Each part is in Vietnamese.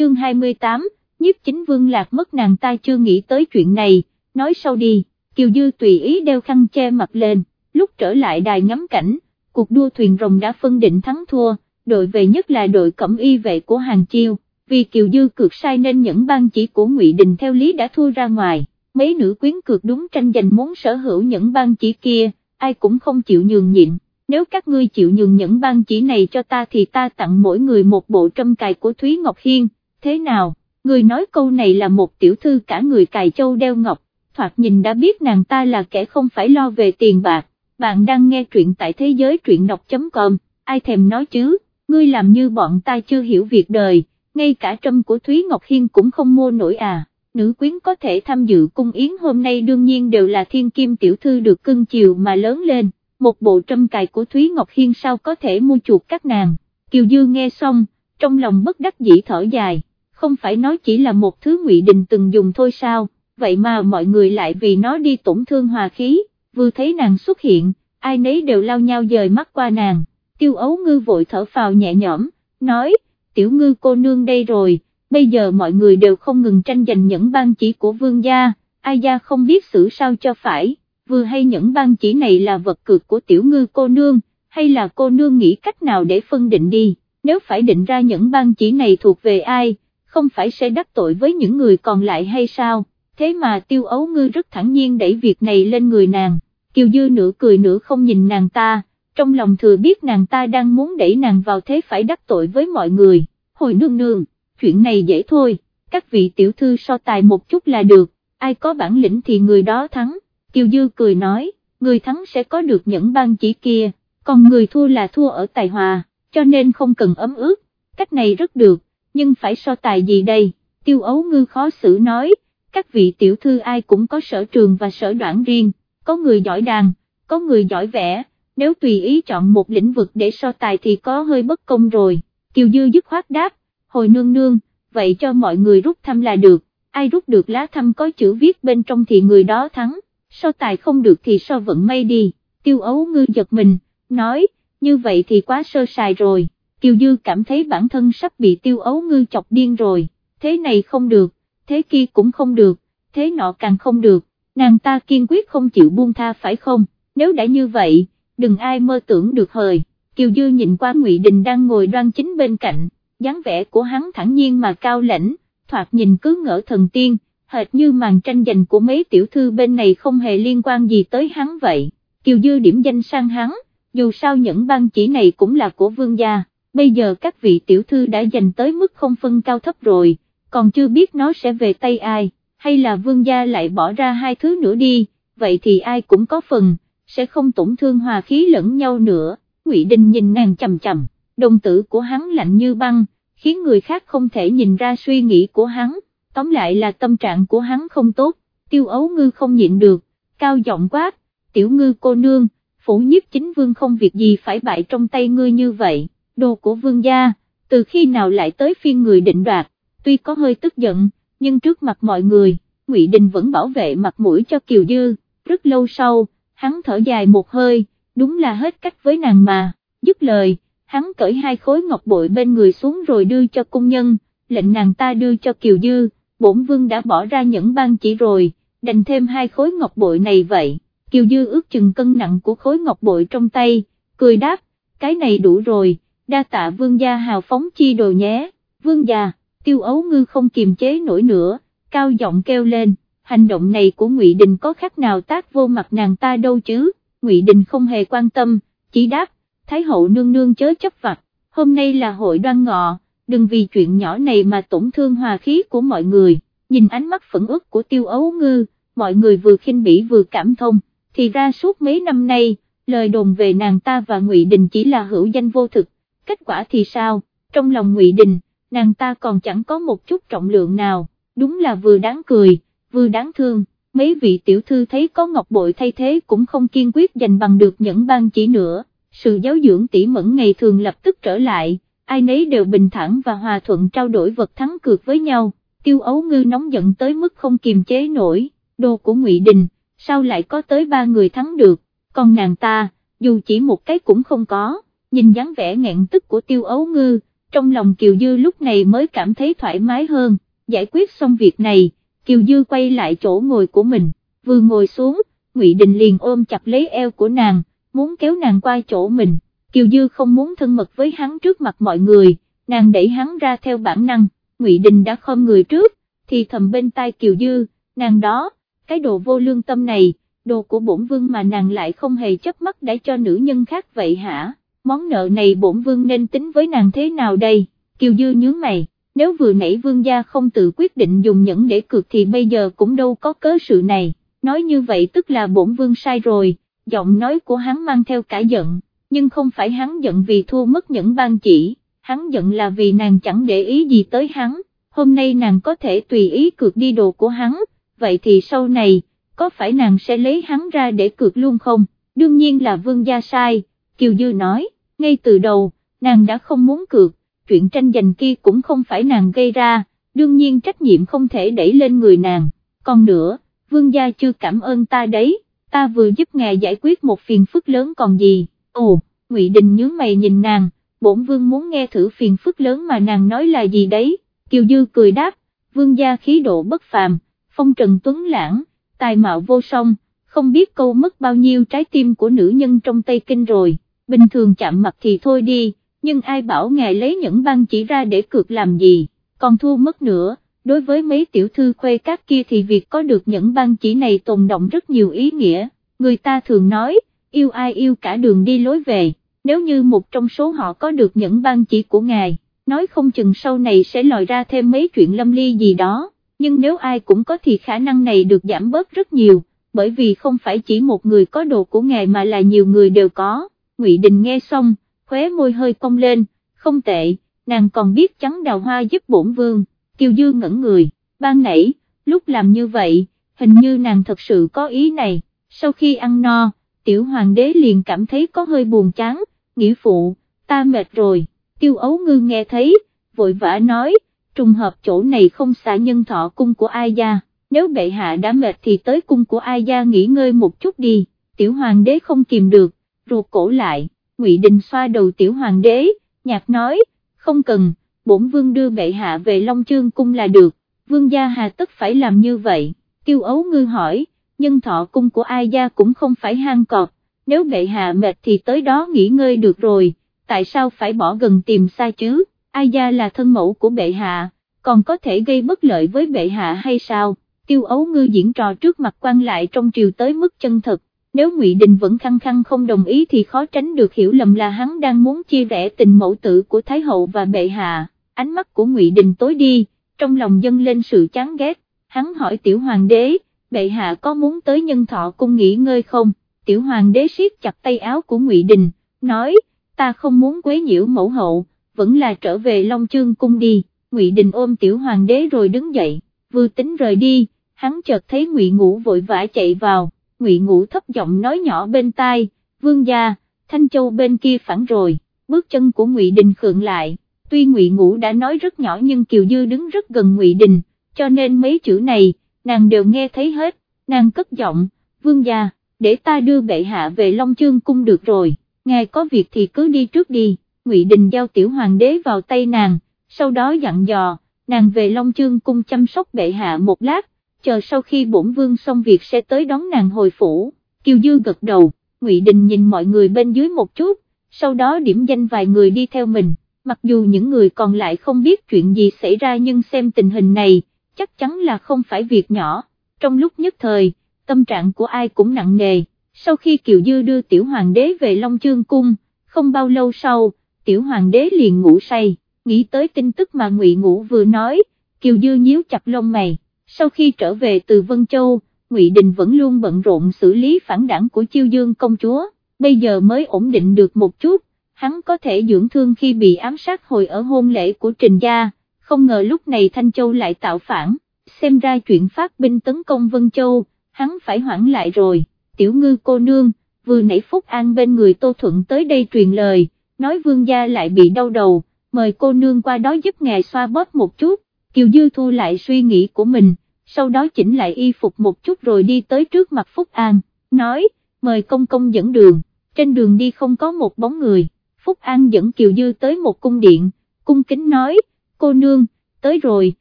chương 28, nhiếp chính vương lạc mất nàng ta chưa nghĩ tới chuyện này, nói sau đi, Kiều Dư tùy ý đeo khăn che mặt lên, lúc trở lại đài ngắm cảnh, cuộc đua thuyền rồng đã phân định thắng thua, đội về nhất là đội cẩm y vệ của Hàng Chiêu, vì Kiều Dư cược sai nên những ban chỉ của Ngụy Đình theo lý đã thua ra ngoài, mấy nữ quyến cược đúng tranh giành muốn sở hữu những ban chỉ kia, ai cũng không chịu nhường nhịn, nếu các ngươi chịu nhường những ban chỉ này cho ta thì ta tặng mỗi người một bộ trâm cài của Thúy Ngọc Hiên, thế nào, người nói câu này là một tiểu thư cả người cài châu đeo ngọc, thoạt nhìn đã biết nàng ta là kẻ không phải lo về tiền bạc, bạn đang nghe truyện tại thế giới truyện đọc.com, ai thèm nói chứ, ngươi làm như bọn ta chưa hiểu việc đời, ngay cả trâm của Thúy Ngọc Hiên cũng không mua nổi à, nữ quyến có thể tham dự cung yến hôm nay đương nhiên đều là thiên kim tiểu thư được cưng chiều mà lớn lên, một bộ trâm cài của Thúy Ngọc Hiên sao có thể mua chuột các nàng, Kiều Dư nghe xong, trong lòng bất đắc dĩ thở dài, không phải nói chỉ là một thứ ngụy đình từng dùng thôi sao, vậy mà mọi người lại vì nó đi tổn thương hòa khí, vừa thấy nàng xuất hiện, ai nấy đều lao nhau dời mắt qua nàng, tiêu ấu ngư vội thở phào nhẹ nhõm, nói, tiểu ngư cô nương đây rồi, bây giờ mọi người đều không ngừng tranh giành những ban chỉ của vương gia, ai gia không biết xử sao cho phải, vừa hay những ban chỉ này là vật cược của tiểu ngư cô nương, hay là cô nương nghĩ cách nào để phân định đi, nếu phải định ra những ban chỉ này thuộc về ai, không phải sẽ đắc tội với những người còn lại hay sao, thế mà tiêu ấu ngư rất thẳng nhiên đẩy việc này lên người nàng, kiều dư nửa cười nửa không nhìn nàng ta, trong lòng thừa biết nàng ta đang muốn đẩy nàng vào thế phải đắc tội với mọi người, hồi nương nương, chuyện này dễ thôi, các vị tiểu thư so tài một chút là được, ai có bản lĩnh thì người đó thắng, kiều dư cười nói, người thắng sẽ có được những ban chỉ kia, còn người thua là thua ở tài hòa, cho nên không cần ấm ướt, cách này rất được nhưng phải so tài gì đây, tiêu ấu ngư khó xử nói, các vị tiểu thư ai cũng có sở trường và sở đoạn riêng, có người giỏi đàn, có người giỏi vẽ, nếu tùy ý chọn một lĩnh vực để so tài thì có hơi bất công rồi, Kiều Dư dứt khoát đáp, hồi nương nương, vậy cho mọi người rút thăm là được, ai rút được lá thăm có chữ viết bên trong thì người đó thắng, so tài không được thì so vận may đi, tiêu ấu ngư giật mình, nói, như vậy thì quá sơ sài rồi. Kiều Dư cảm thấy bản thân sắp bị tiêu ấu ngư chọc điên rồi, thế này không được, thế kia cũng không được, thế nọ càng không được, nàng ta kiên quyết không chịu buông tha phải không, nếu đã như vậy, đừng ai mơ tưởng được hời, Kiều Dư nhìn qua Ngụy Đình đang ngồi đoan chính bên cạnh, dáng vẻ của hắn thẳng nhiên mà cao lãnh, thoạt nhìn cứ ngỡ thần tiên, hệt như màn tranh giành của mấy tiểu thư bên này không hề liên quan gì tới hắn vậy, Kiều Dư điểm danh sang hắn, dù sao những ban chỉ này cũng là của vương gia bây giờ các vị tiểu thư đã dành tới mức không phân cao thấp rồi, còn chưa biết nó sẽ về tay ai, hay là vương gia lại bỏ ra hai thứ nữa đi, vậy thì ai cũng có phần, sẽ không tổn thương hòa khí lẫn nhau nữa, Ngụy Đình nhìn nàng chầm chầm, đồng tử của hắn lạnh như băng, khiến người khác không thể nhìn ra suy nghĩ của hắn, tóm lại là tâm trạng của hắn không tốt, tiêu ấu ngư không nhịn được, cao giọng quát, tiểu ngư cô nương, phủ nhiếp chính vương không việc gì phải bại trong tay ngươi như vậy đồ của vương gia, từ khi nào lại tới phiên người định đoạt, tuy có hơi tức giận, nhưng trước mặt mọi người, Ngụy Đình vẫn bảo vệ mặt mũi cho Kiều Dư, rất lâu sau, hắn thở dài một hơi, đúng là hết cách với nàng mà, dứt lời, hắn cởi hai khối ngọc bội bên người xuống rồi đưa cho cung nhân, lệnh nàng ta đưa cho Kiều Dư, bổn vương đã bỏ ra những ban chỉ rồi, đành thêm hai khối ngọc bội này vậy, Kiều Dư ước chừng cân nặng của khối ngọc bội trong tay, cười đáp, cái này đủ rồi đa tạ vương gia hào phóng chi đồ nhé, vương gia, tiêu ấu ngư không kiềm chế nổi nữa, cao giọng kêu lên, hành động này của Ngụy Đình có khác nào tác vô mặt nàng ta đâu chứ, Ngụy Đình không hề quan tâm, chỉ đáp, Thái hậu nương nương chớ chấp vặt, hôm nay là hội đoan ngọ, đừng vì chuyện nhỏ này mà tổn thương hòa khí của mọi người, nhìn ánh mắt phẫn ức của tiêu ấu ngư, mọi người vừa khinh bỉ vừa cảm thông, thì ra suốt mấy năm nay, lời đồn về nàng ta và Ngụy Đình chỉ là hữu danh vô thực kết quả thì sao, trong lòng Ngụy Đình, nàng ta còn chẳng có một chút trọng lượng nào, đúng là vừa đáng cười, vừa đáng thương, mấy vị tiểu thư thấy có ngọc bội thay thế cũng không kiên quyết giành bằng được những ban chỉ nữa, sự giáo dưỡng tỉ mẫn ngày thường lập tức trở lại, ai nấy đều bình thản và hòa thuận trao đổi vật thắng cược với nhau, tiêu ấu ngư nóng giận tới mức không kiềm chế nổi, đồ của Ngụy Đình, sao lại có tới ba người thắng được, còn nàng ta, dù chỉ một cái cũng không có nhìn dáng vẻ nghẹn tức của tiêu ấu ngư, trong lòng Kiều Dư lúc này mới cảm thấy thoải mái hơn, giải quyết xong việc này, Kiều Dư quay lại chỗ ngồi của mình, vừa ngồi xuống, Ngụy Đình liền ôm chặt lấy eo của nàng, muốn kéo nàng qua chỗ mình, Kiều Dư không muốn thân mật với hắn trước mặt mọi người, nàng đẩy hắn ra theo bản năng, Ngụy Đình đã khom người trước, thì thầm bên tai Kiều Dư, nàng đó, cái đồ vô lương tâm này, đồ của bổn vương mà nàng lại không hề chấp mắt để cho nữ nhân khác vậy hả, món nợ này bổn vương nên tính với nàng thế nào đây, Kiều Dư nhướng mày, nếu vừa nãy vương gia không tự quyết định dùng nhẫn để cược thì bây giờ cũng đâu có cớ sự này, nói như vậy tức là bổn vương sai rồi, giọng nói của hắn mang theo cả giận, nhưng không phải hắn giận vì thua mất nhẫn ban chỉ, hắn giận là vì nàng chẳng để ý gì tới hắn, hôm nay nàng có thể tùy ý cược đi đồ của hắn, vậy thì sau này, có phải nàng sẽ lấy hắn ra để cược luôn không, đương nhiên là vương gia sai, Kiều Dư nói, ngay từ đầu, nàng đã không muốn cược, chuyện tranh giành kia cũng không phải nàng gây ra, đương nhiên trách nhiệm không thể đẩy lên người nàng, còn nữa, vương gia chưa cảm ơn ta đấy, ta vừa giúp ngài giải quyết một phiền phức lớn còn gì, ồ, Ngụy Đình nhướng mày nhìn nàng, bổn vương muốn nghe thử phiền phức lớn mà nàng nói là gì đấy, Kiều Dư cười đáp, vương gia khí độ bất phàm, phong trần tuấn lãng, tài mạo vô song, không biết câu mất bao nhiêu trái tim của nữ nhân trong Tây Kinh rồi, bình thường chạm mặt thì thôi đi, nhưng ai bảo ngài lấy những băng chỉ ra để cược làm gì, còn thua mất nữa, đối với mấy tiểu thư khuê các kia thì việc có được những băng chỉ này tồn động rất nhiều ý nghĩa, người ta thường nói, yêu ai yêu cả đường đi lối về, nếu như một trong số họ có được những băng chỉ của ngài, nói không chừng sau này sẽ lòi ra thêm mấy chuyện lâm ly gì đó. Nhưng nếu ai cũng có thì khả năng này được giảm bớt rất nhiều, bởi vì không phải chỉ một người có đồ của ngài mà là nhiều người đều có, Ngụy Đình nghe xong, khóe môi hơi cong lên, không tệ, nàng còn biết trắng đào hoa giúp bổn vương, Kiều Dư ngẩn người, ban nãy, lúc làm như vậy, hình như nàng thật sự có ý này, sau khi ăn no, tiểu hoàng đế liền cảm thấy có hơi buồn chán, nghĩa phụ, ta mệt rồi, tiêu ấu ngư nghe thấy, vội vã nói, trùng hợp chỗ này không xả nhân thọ cung của ai gia, nếu bệ hạ đã mệt thì tới cung của ai gia nghỉ ngơi một chút đi, tiểu hoàng đế không kìm được, ruột cổ lại, ngụy Đình xoa đầu tiểu hoàng đế, nhạc nói, không cần, bổn vương đưa bệ hạ về Long Chương cung là được, vương gia hà tất phải làm như vậy, tiêu ấu ngư hỏi, nhân thọ cung của ai gia cũng không phải hang cọp, nếu bệ hạ mệt thì tới đó nghỉ ngơi được rồi, tại sao phải bỏ gần tìm xa chứ? ai gia là thân mẫu của bệ hạ, còn có thể gây bất lợi với bệ hạ hay sao, tiêu ấu ngư diễn trò trước mặt quan lại trong triều tới mức chân thật, nếu ngụy Đình vẫn khăng khăng không đồng ý thì khó tránh được hiểu lầm là hắn đang muốn chia rẽ tình mẫu tử của Thái Hậu và bệ hạ, ánh mắt của ngụy Đình tối đi, trong lòng dâng lên sự chán ghét, hắn hỏi tiểu hoàng đế, bệ hạ có muốn tới nhân thọ cung nghỉ ngơi không, tiểu hoàng đế siết chặt tay áo của ngụy Đình, nói, ta không muốn quấy nhiễu mẫu hậu, vẫn là trở về Long Chương cung đi, Ngụy Đình ôm tiểu hoàng đế rồi đứng dậy, vừa tính rời đi, hắn chợt thấy Ngụy Ngũ vội vã chạy vào, Ngụy Ngũ thấp giọng nói nhỏ bên tai, vương gia, Thanh Châu bên kia phản rồi, bước chân của Ngụy Đình khượng lại, tuy Ngụy Ngũ đã nói rất nhỏ nhưng Kiều Dư đứng rất gần Ngụy Đình, cho nên mấy chữ này, nàng đều nghe thấy hết, nàng cất giọng, vương gia, để ta đưa bệ hạ về Long Chương cung được rồi, ngài có việc thì cứ đi trước đi. Ngụy Đình giao tiểu hoàng đế vào tay nàng, sau đó dặn dò, nàng về Long Chương cung chăm sóc bệ hạ một lát, chờ sau khi bổn vương xong việc sẽ tới đón nàng hồi phủ, Kiều Dư gật đầu, Ngụy Đình nhìn mọi người bên dưới một chút, sau đó điểm danh vài người đi theo mình, mặc dù những người còn lại không biết chuyện gì xảy ra nhưng xem tình hình này, chắc chắn là không phải việc nhỏ, trong lúc nhất thời, tâm trạng của ai cũng nặng nề, sau khi Kiều Dư đưa tiểu hoàng đế về Long Chương cung, không bao lâu sau, tiểu hoàng đế liền ngủ say, nghĩ tới tin tức mà Ngụy Ngũ vừa nói, Kiều Dư nhíu chặt lông mày, sau khi trở về từ Vân Châu, Ngụy Đình vẫn luôn bận rộn xử lý phản đảng của Chiêu Dương công chúa, bây giờ mới ổn định được một chút, hắn có thể dưỡng thương khi bị ám sát hồi ở hôn lễ của Trình Gia, không ngờ lúc này Thanh Châu lại tạo phản, xem ra chuyện phát binh tấn công Vân Châu, hắn phải hoãn lại rồi, tiểu ngư cô nương, vừa nãy Phúc An bên người Tô Thuận tới đây truyền lời nói vương gia lại bị đau đầu, mời cô nương qua đó giúp ngài xoa bóp một chút, Kiều Dư thu lại suy nghĩ của mình, sau đó chỉnh lại y phục một chút rồi đi tới trước mặt Phúc An, nói, mời công công dẫn đường, trên đường đi không có một bóng người, Phúc An dẫn Kiều Dư tới một cung điện, cung kính nói, cô nương, tới rồi,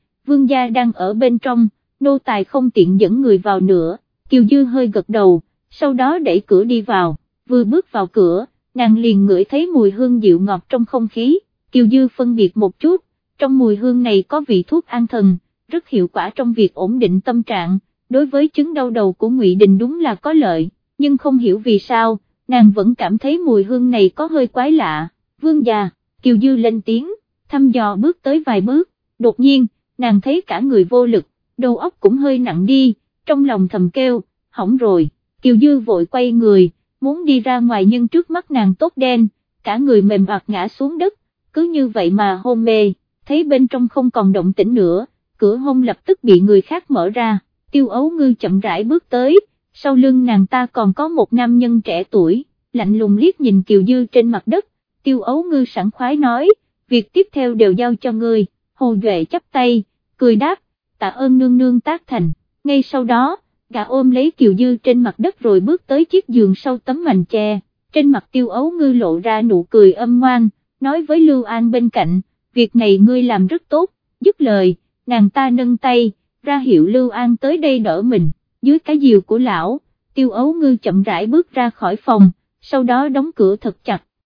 vương gia đang ở bên trong, nô tài không tiện dẫn người vào nữa, Kiều Dư hơi gật đầu, sau đó đẩy cửa đi vào, vừa bước vào cửa, nàng liền ngửi thấy mùi hương dịu ngọt trong không khí, Kiều Dư phân biệt một chút, trong mùi hương này có vị thuốc an thần, rất hiệu quả trong việc ổn định tâm trạng, đối với chứng đau đầu của Ngụy Đình đúng là có lợi, nhưng không hiểu vì sao, nàng vẫn cảm thấy mùi hương này có hơi quái lạ, vương già, Kiều Dư lên tiếng, thăm dò bước tới vài bước, đột nhiên, nàng thấy cả người vô lực, đầu óc cũng hơi nặng đi, trong lòng thầm kêu, hỏng rồi, Kiều Dư vội quay người, muốn đi ra ngoài nhưng trước mắt nàng tốt đen, cả người mềm bạc ngã xuống đất, cứ như vậy mà hôn mê, thấy bên trong không còn động tĩnh nữa, cửa hông lập tức bị người khác mở ra, tiêu ấu ngư chậm rãi bước tới, sau lưng nàng ta còn có một nam nhân trẻ tuổi, lạnh lùng liếc nhìn Kiều Dư trên mặt đất, tiêu ấu ngư sẵn khoái nói, việc tiếp theo đều giao cho ngươi, hồ duệ chắp tay, cười đáp, tạ ơn nương nương tác thành, ngay sau đó, gã ôm lấy Kiều Dư trên mặt đất rồi bước tới chiếc giường sau tấm mành che, trên mặt tiêu ấu ngư lộ ra nụ cười âm ngoan, nói với Lưu An bên cạnh, việc này ngươi làm rất tốt, dứt lời, nàng ta nâng tay, ra hiệu Lưu An tới đây đỡ mình, dưới cái diều của lão, tiêu ấu ngư chậm rãi bước ra khỏi phòng, sau đó đóng cửa thật chặt,